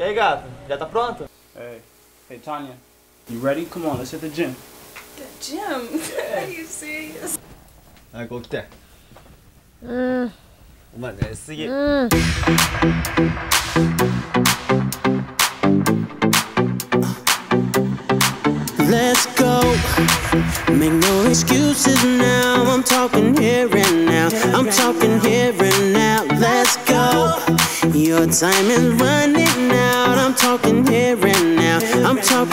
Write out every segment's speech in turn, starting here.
E aí, gata? Já tá pronta? Hey, hey Tanya, you ready? Come on, let's hit the gym. The gym? Are you serious? 早く起きて。お前寝すぎ。 Let's go. Make no excuses now. I'm talking here and now. I'm talking here and now. Let's go. Your time is running out. I'm talking here and now. I'm talking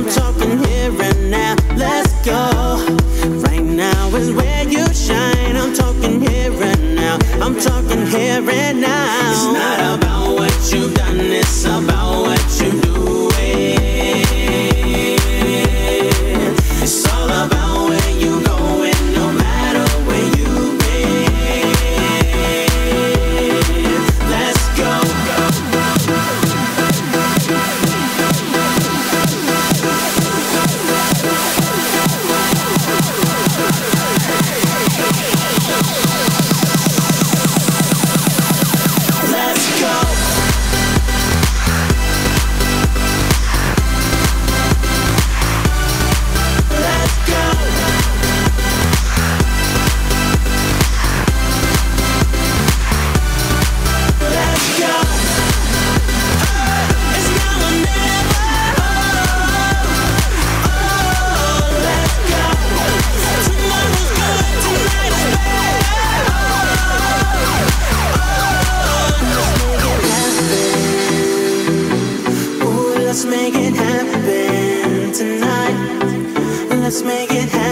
I'm talking here and now. Let's go. Right now is where you shine. I'm talking here and now. I'm talking here and now. It's not about what you've done, it's about what you doing. let's make it happen.